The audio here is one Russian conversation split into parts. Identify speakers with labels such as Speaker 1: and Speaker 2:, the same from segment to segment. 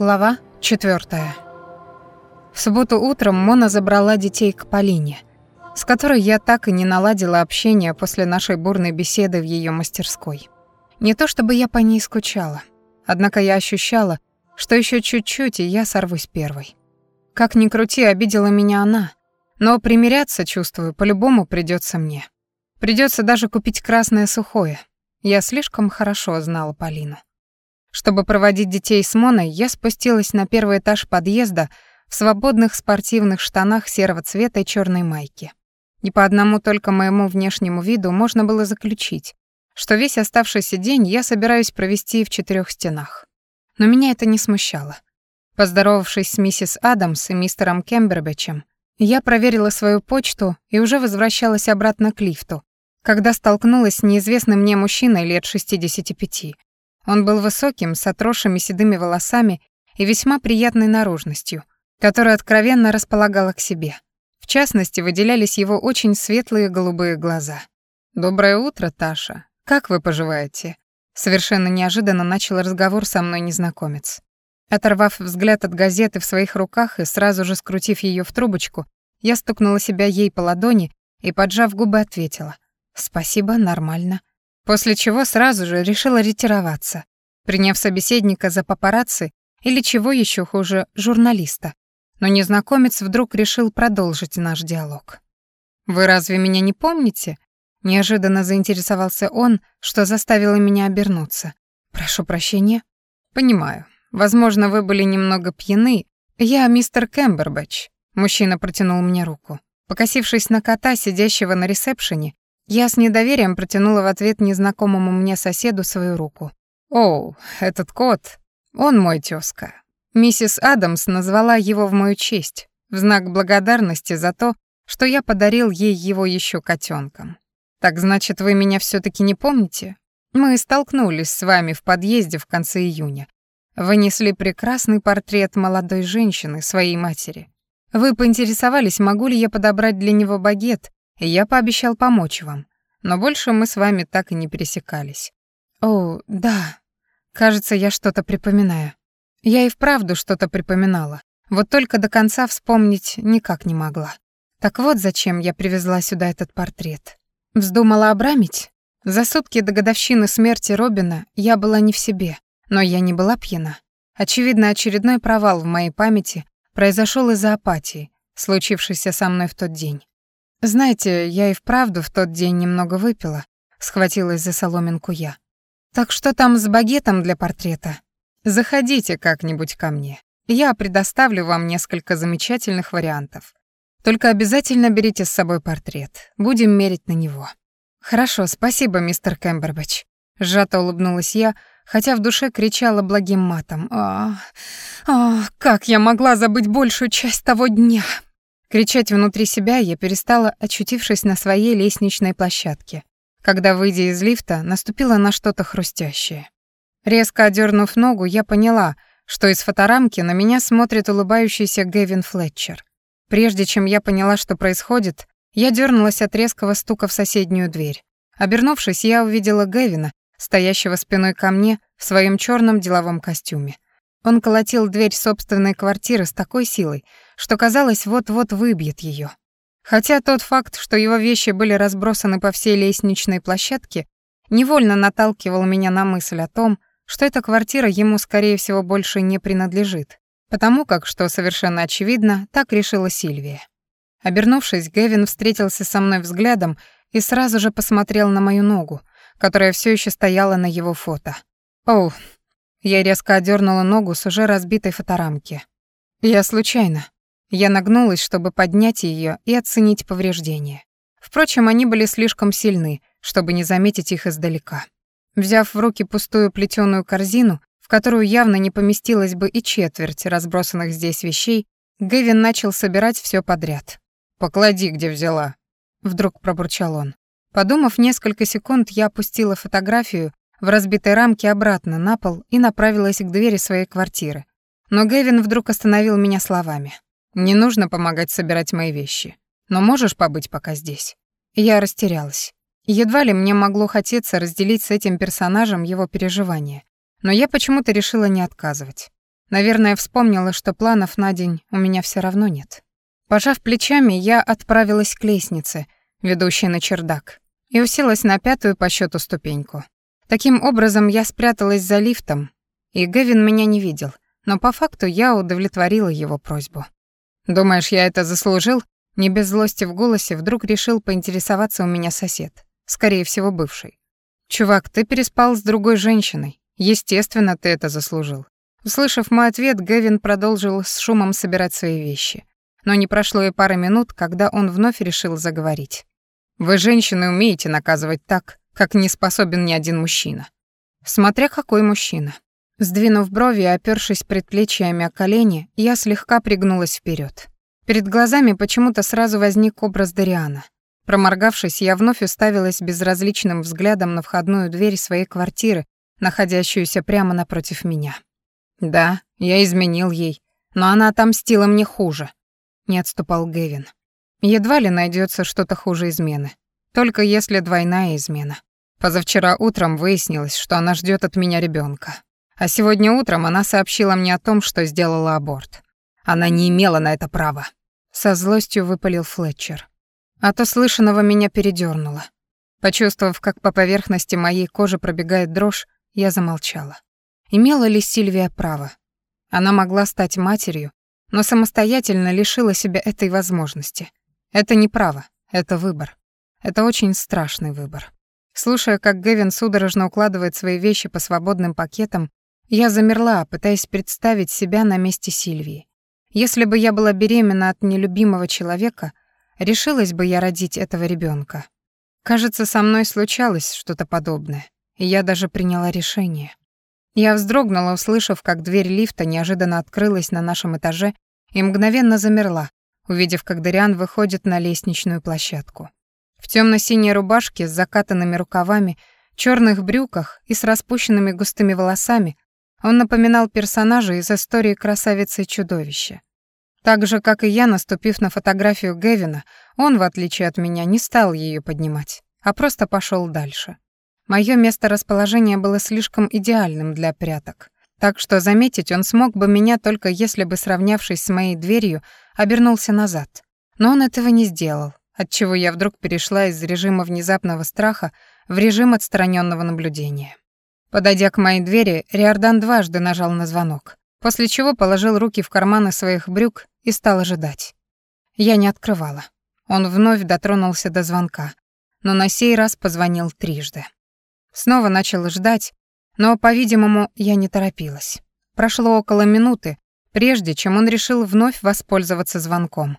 Speaker 1: Глава четвертая. В субботу утром Мона забрала детей к Полине, с которой я так и не наладила общение после нашей бурной беседы в ее мастерской. Не то чтобы я по ней скучала, однако я ощущала, что еще чуть-чуть, и я сорвусь первой. Как ни крути, обидела меня она, но примиряться, чувствую, по-любому придется мне. Придется даже купить красное сухое. Я слишком хорошо знала Полину. Чтобы проводить детей с Моной, я спустилась на первый этаж подъезда в свободных спортивных штанах серого цвета и черной майке. Не по одному только моему внешнему виду можно было заключить, что весь оставшийся день я собираюсь провести в четырех стенах. Но меня это не смущало. Поздоровавшись с миссис Адамс и мистером Кембербэтчем, я проверила свою почту и уже возвращалась обратно к лифту, когда столкнулась с неизвестным мне мужчиной лет 65, он был высоким, с отросшими седыми волосами и весьма приятной наружностью, которая откровенно располагала к себе. В частности, выделялись его очень светлые голубые глаза. «Доброе утро, Таша. Как вы поживаете?» Совершенно неожиданно начал разговор со мной незнакомец. Оторвав взгляд от газеты в своих руках и сразу же скрутив ее в трубочку, я стукнула себя ей по ладони и, поджав губы, ответила. «Спасибо, нормально после чего сразу же решила ретироваться, приняв собеседника за папарацци или чего еще хуже, журналиста. Но незнакомец вдруг решил продолжить наш диалог. «Вы разве меня не помните?» Неожиданно заинтересовался он, что заставило меня обернуться. «Прошу прощения». «Понимаю. Возможно, вы были немного пьяны. Я мистер Кэмбербэтч». Мужчина протянул мне руку. Покосившись на кота, сидящего на ресепшене, я с недоверием протянула в ответ незнакомому мне соседу свою руку. «Оу, этот кот, он мой тёзка». Миссис Адамс назвала его в мою честь, в знак благодарности за то, что я подарил ей его еще котенком. «Так значит, вы меня все таки не помните? Мы столкнулись с вами в подъезде в конце июня. Вы несли прекрасный портрет молодой женщины, своей матери. Вы поинтересовались, могу ли я подобрать для него багет, и я пообещал помочь вам. Но больше мы с вами так и не пересекались. О, да. Кажется, я что-то припоминаю. Я и вправду что-то припоминала. Вот только до конца вспомнить никак не могла. Так вот зачем я привезла сюда этот портрет. Вздумала обрамить? За сутки до годовщины смерти Робина я была не в себе, но я не была пьяна. Очевидно, очередной провал в моей памяти произошел из-за апатии, случившейся со мной в тот день. Знаете, я и вправду в тот день немного выпила, схватилась за соломинку я. Так что там с багетом для портрета? Заходите как-нибудь ко мне. Я предоставлю вам несколько замечательных вариантов. Только обязательно берите с собой портрет. Будем мерить на него. Хорошо, спасибо, мистер Кэмбербэтч. Сжато улыбнулась я, хотя в душе кричала благим матом. А, а, как я могла забыть большую часть того дня? Кричать внутри себя я перестала, очутившись на своей лестничной площадке, когда, выйдя из лифта, наступила на что-то хрустящее. Резко одернув ногу, я поняла, что из фоторамки на меня смотрит улыбающийся Гэвин Флетчер. Прежде чем я поняла, что происходит, я дернулась от резкого стука в соседнюю дверь. Обернувшись, я увидела Гэвина, стоящего спиной ко мне в своем черном деловом костюме. Он колотил дверь собственной квартиры с такой силой, что казалось, вот-вот выбьет ее. Хотя тот факт, что его вещи были разбросаны по всей лестничной площадке, невольно наталкивал меня на мысль о том, что эта квартира ему, скорее всего, больше не принадлежит, потому как, что совершенно очевидно, так решила Сильвия. Обернувшись, Гэвин встретился со мной взглядом и сразу же посмотрел на мою ногу, которая все еще стояла на его фото. «Оу, я резко одернула ногу с уже разбитой фоторамки. Я случайно. Я нагнулась, чтобы поднять ее и оценить повреждения. Впрочем, они были слишком сильны, чтобы не заметить их издалека. Взяв в руки пустую плетеную корзину, в которую явно не поместилась бы и четверть разбросанных здесь вещей, Гэвин начал собирать все подряд. «Поклади, где взяла», — вдруг пробурчал он. Подумав несколько секунд, я опустила фотографию в разбитой рамке обратно на пол и направилась к двери своей квартиры. Но Гэвин вдруг остановил меня словами. «Не нужно помогать собирать мои вещи. Но можешь побыть пока здесь?» Я растерялась. Едва ли мне могло хотеться разделить с этим персонажем его переживания. Но я почему-то решила не отказывать. Наверное, вспомнила, что планов на день у меня все равно нет. Пожав плечами, я отправилась к лестнице, ведущей на чердак, и уселась на пятую по счету ступеньку. Таким образом, я спряталась за лифтом, и Гэвин меня не видел, но по факту я удовлетворила его просьбу. «Думаешь, я это заслужил?» Не без злости в голосе вдруг решил поинтересоваться у меня сосед, скорее всего, бывший. «Чувак, ты переспал с другой женщиной. Естественно, ты это заслужил». Услышав мой ответ, Гэвин продолжил с шумом собирать свои вещи. Но не прошло и пары минут, когда он вновь решил заговорить. «Вы, женщины, умеете наказывать так, как не способен ни один мужчина. Смотря какой мужчина. Сдвинув брови и опёршись предплечьями о колени, я слегка пригнулась вперед. Перед глазами почему-то сразу возник образ Дариана. Проморгавшись, я вновь уставилась безразличным взглядом на входную дверь своей квартиры, находящуюся прямо напротив меня. Да, я изменил ей, но она отомстила мне хуже. Не отступал Гэвин. Едва ли найдется что-то хуже измены. Только если двойная измена. Позавчера утром выяснилось, что она ждет от меня ребенка. А сегодня утром она сообщила мне о том, что сделала аборт. Она не имела на это права. Со злостью выпалил Флетчер. От услышанного меня передёрнуло. Почувствовав, как по поверхности моей кожи пробегает дрожь, я замолчала. Имела ли Сильвия право? Она могла стать матерью, но самостоятельно лишила себя этой возможности. Это не право, это выбор. Это очень страшный выбор. Слушая, как Гэвин судорожно укладывает свои вещи по свободным пакетам, я замерла, пытаясь представить себя на месте Сильвии. Если бы я была беременна от нелюбимого человека, решилась бы я родить этого ребенка. Кажется, со мной случалось что-то подобное, и я даже приняла решение. Я вздрогнула, услышав, как дверь лифта неожиданно открылась на нашем этаже и мгновенно замерла, увидев, как Дариан выходит на лестничную площадку. В темно-синей рубашке с закатанными рукавами, черных брюках и с распущенными густыми волосами он напоминал персонажа из истории «Красавицы и чудовища». Так же, как и я, наступив на фотографию Гевина, он, в отличие от меня, не стал ее поднимать, а просто пошел дальше. Мое месторасположение было слишком идеальным для пряток, так что заметить он смог бы меня только если бы, сравнявшись с моей дверью, обернулся назад. Но он этого не сделал, отчего я вдруг перешла из режима внезапного страха в режим отстраненного наблюдения. Подойдя к моей двери, Риордан дважды нажал на звонок, после чего положил руки в карманы своих брюк и стал ожидать. Я не открывала. Он вновь дотронулся до звонка, но на сей раз позвонил трижды. Снова начал ждать, но, по-видимому, я не торопилась. Прошло около минуты, прежде чем он решил вновь воспользоваться звонком.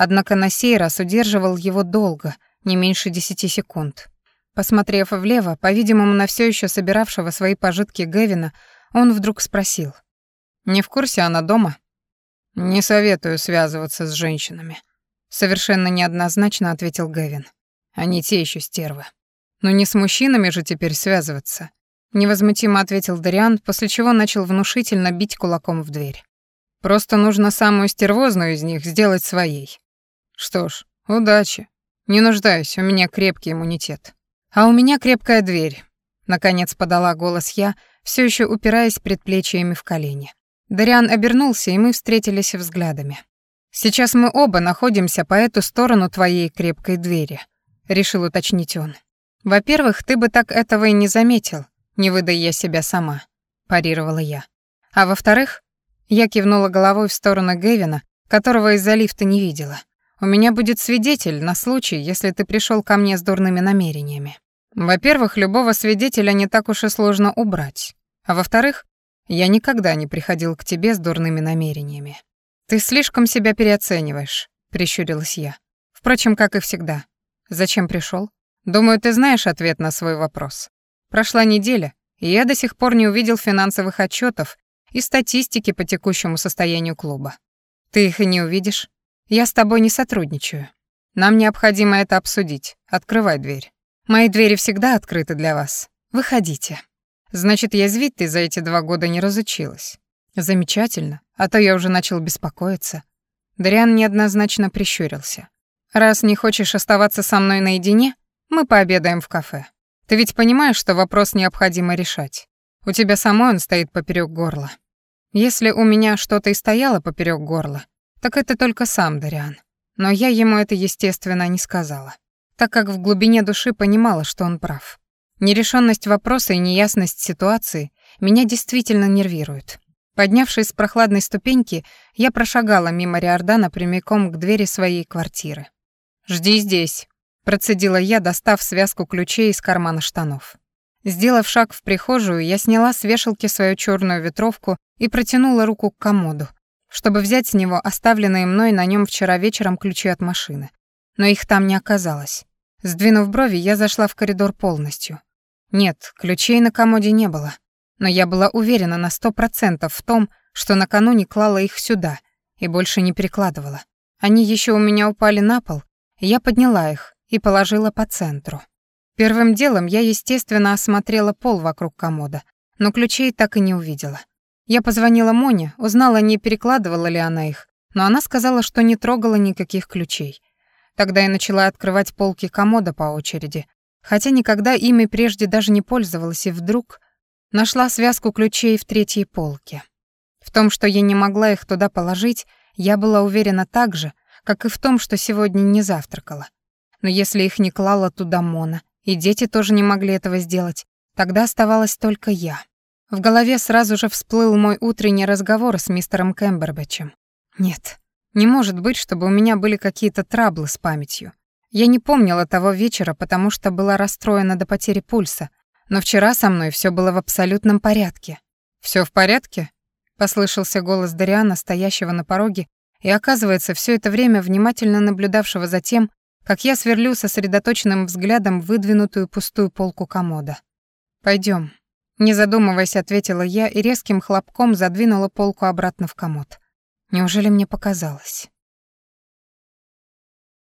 Speaker 1: Однако на сей раз удерживал его долго, не меньше десяти секунд. Посмотрев влево, по-видимому, на все еще собиравшего свои пожитки Гевина, он вдруг спросил. «Не в курсе она дома?» «Не советую связываться с женщинами», — совершенно неоднозначно ответил Гевин. «Они те еще стервы». «Но не с мужчинами же теперь связываться», — невозмутимо ответил Дариан, после чего начал внушительно бить кулаком в дверь. «Просто нужно самую стервозную из них сделать своей». «Что ж, удачи. Не нуждаюсь, у меня крепкий иммунитет». «А у меня крепкая дверь», — наконец подала голос я, все еще упираясь предплечьями в колени. Дариан обернулся, и мы встретились взглядами. «Сейчас мы оба находимся по эту сторону твоей крепкой двери», — решил уточнить он. «Во-первых, ты бы так этого и не заметил, не выдай я себя сама», — парировала я. «А во-вторых, я кивнула головой в сторону Гевина, которого из-за лифта не видела. У меня будет свидетель на случай, если ты пришел ко мне с дурными намерениями. Во-первых, любого свидетеля не так уж и сложно убрать. А во-вторых, я никогда не приходил к тебе с дурными намерениями. Ты слишком себя переоцениваешь, прищурилась я. Впрочем, как и всегда. Зачем пришел? Думаю, ты знаешь ответ на свой вопрос. Прошла неделя, и я до сих пор не увидел финансовых отчетов и статистики по текущему состоянию клуба. Ты их и не увидишь. Я с тобой не сотрудничаю. Нам необходимо это обсудить. Открывай дверь. Мои двери всегда открыты для вас. Выходите. Значит, язвить ты за эти два года не разучилась. Замечательно, а то я уже начал беспокоиться. Дриан неоднозначно прищурился. Раз не хочешь оставаться со мной наедине, мы пообедаем в кафе. Ты ведь понимаешь, что вопрос необходимо решать. У тебя самой он стоит поперек горла. Если у меня что-то и стояло поперек горла, так это только сам Дариан. Но я ему это, естественно, не сказала, так как в глубине души понимала, что он прав. Нерешенность вопроса и неясность ситуации меня действительно нервируют. Поднявшись с прохладной ступеньки, я прошагала мимо Риордана прямиком к двери своей квартиры. «Жди здесь», — процедила я, достав связку ключей из кармана штанов. Сделав шаг в прихожую, я сняла с вешалки свою черную ветровку и протянула руку к комоду, чтобы взять с него оставленные мной на нем вчера вечером ключи от машины. Но их там не оказалось. Сдвинув брови, я зашла в коридор полностью. Нет, ключей на комоде не было но я была уверена на сто процентов в том, что накануне клала их сюда и больше не перекладывала. Они еще у меня упали на пол, я подняла их и положила по центру. Первым делом я, естественно, осмотрела пол вокруг комода, но ключей так и не увидела. Я позвонила Моне, узнала, не перекладывала ли она их, но она сказала, что не трогала никаких ключей. Тогда я начала открывать полки комода по очереди, хотя никогда ими прежде даже не пользовалась, и вдруг Нашла связку ключей в третьей полке. В том, что я не могла их туда положить, я была уверена так же, как и в том, что сегодня не завтракала. Но если их не клала туда Мона, и дети тоже не могли этого сделать, тогда оставалась только я. В голове сразу же всплыл мой утренний разговор с мистером Кэмбербэтчем. Нет, не может быть, чтобы у меня были какие-то траблы с памятью. Я не помнила того вечера, потому что была расстроена до потери пульса, но вчера со мной все было в абсолютном порядке. Все в порядке?» — послышался голос Дариана, стоящего на пороге, и, оказывается, все это время внимательно наблюдавшего за тем, как я сверлю сосредоточенным взглядом выдвинутую пустую полку комода. Пойдем. Не задумываясь, ответила я и резким хлопком задвинула полку обратно в комод. Неужели мне показалось?